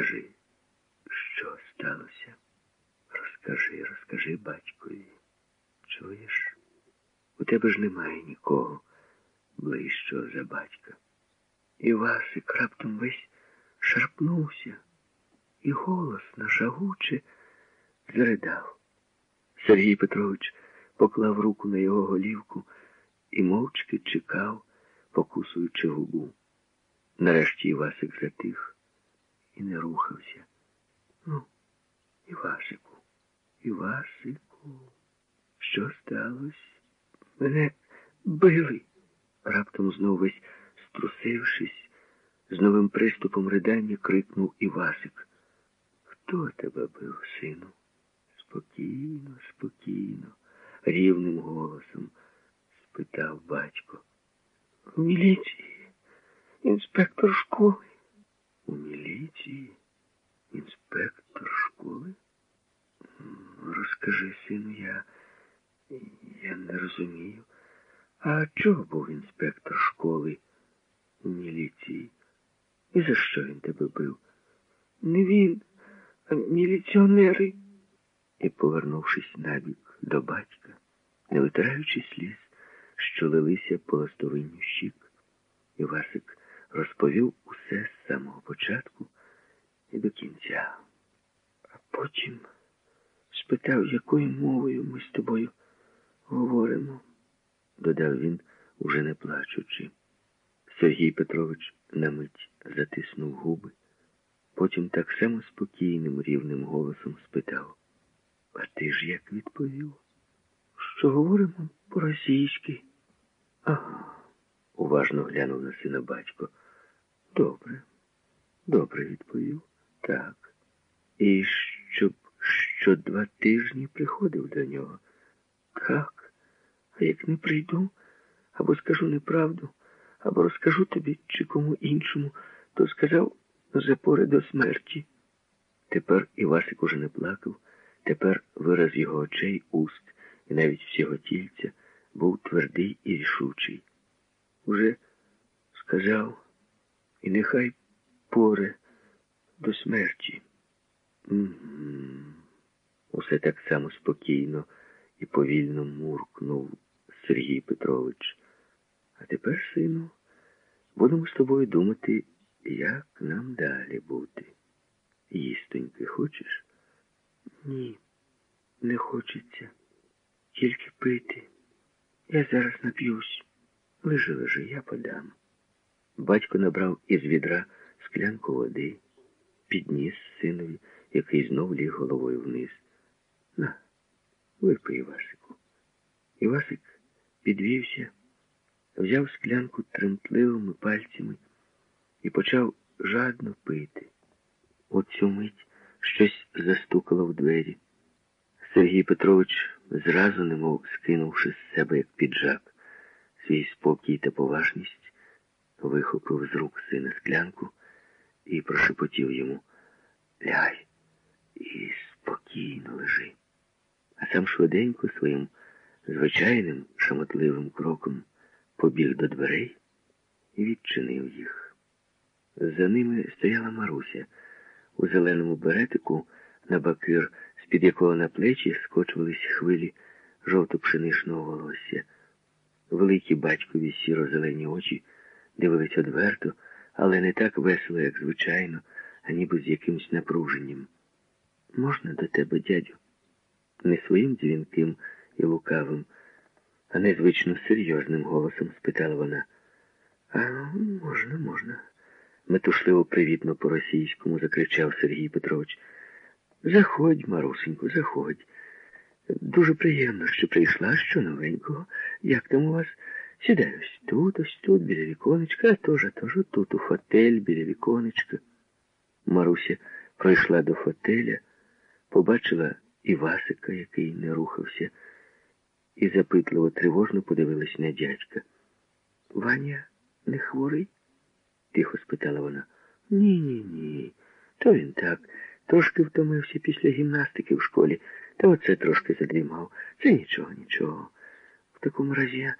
Розкажи, що сталося? Розкажи, розкажи батькові. Чуєш? У тебе ж немає нікого ближчого за батька. І Васик раптом весь шарпнувся і голосно, жагуче заридав. Сергій Петрович поклав руку на його голівку і мовчки чекав, покусуючи губу. Нарешті Івасик затих і не рухався. Ну, Івасику, Івасику, що сталося? Мене били. Раптом знов весь струсившись, з новим приступом ридання крикнув Івасик. Хто тебе бив, сину? Спокійно, спокійно, рівним голосом спитав батько. У міліції, інспектор школи. У міліції, інспектор школи? Розкажи, сину, я, я не розумію. А чого був інспектор школи у міліції? І за що він тебе бив? Не він, а міліціонери. І, повернувшись набік до батька, не витираючи сліз, що лилися по ластовинню щік, Івасик розповів усе з самого початку і до кінця. А потім спитав, якою мовою ми з тобою говоримо, додав він, уже не плачучи. Сергій Петрович на мить затиснув губи, потім так само спокійним, рівним голосом спитав. А ти ж як відповів? Що говоримо по-російськи? Ага, уважно глянув на сина батько. Добре, добре відповів. Так. І щоб що два тижні приходив до нього. Так. А як не прийду, або скажу неправду, або розкажу тобі чи кому іншому, то сказав запори до смерті. Тепер Івасик уже не плакав. Тепер вираз його очей, уст і навіть всього тільця був твердий і рішучий. Уже сказав, і нехай поре до смерті. М Усе так само спокійно і повільно муркнув Сергій Петрович. А тепер, сину, будемо з тобою думати, як нам далі бути. Їстоньки хочеш? Ні, не хочеться. Тільки пити. Я зараз нап'юсь. Лежи, лежи, я подам. Батько набрав із відра склянку води, підніс синові, який знов ліг головою вниз. На, випий, Івасику. Івасик підвівся, взяв склянку тремтливими пальцями і почав жадно пити. У цю мить щось застукало в двері. Сергій Петрович, зразу, немов скинувши з себе, як піджак, свій спокій та поважність, вихопив з рук сина склянку і прошепотів йому Ляй і спокійно лежи. А сам швиденько своїм звичайним шамотливим кроком побіг до дверей і відчинив їх. За ними стояла Маруся у зеленому беретику на бакир, з-під якого на плечі скочувались хвилі жовто-пшеничного волосся. Великі батькові сіро-зелені очі дивились одверто, але не так весело, як звичайно, а ніби з якимось напруженням. Можна до тебе, дядю? Не своїм дзвінким і лукавим, а незвично серйозним голосом спитала вона. А можна, можна метушливо привітно по-російському закричав Сергій Петрович. Заходь, Марусеньку, заходь. Дуже приємно, що прийшла що новенького. Як там у вас? Сідай ось тут, ось тут, біля віконечка, а тож, а тож тут у фотель біля віконечка. Маруся пройшла до фотеля, побачила Івасика, який не рухався, і запитливо тривожно подивилась на дядька. Ваня не хворий? тихо спитала вона. Ні, ні, ні. То він так. Трошки втомився після гімнастики в школі, та оце трошки задрімав. Це нічого, нічого. В такому разі я,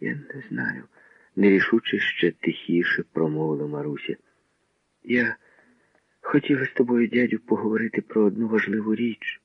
я не знаю. Нерішуче ще тихіше промовила Маруся. Я Хотіла з тобою, дядю, поговорити про одну важливу річ.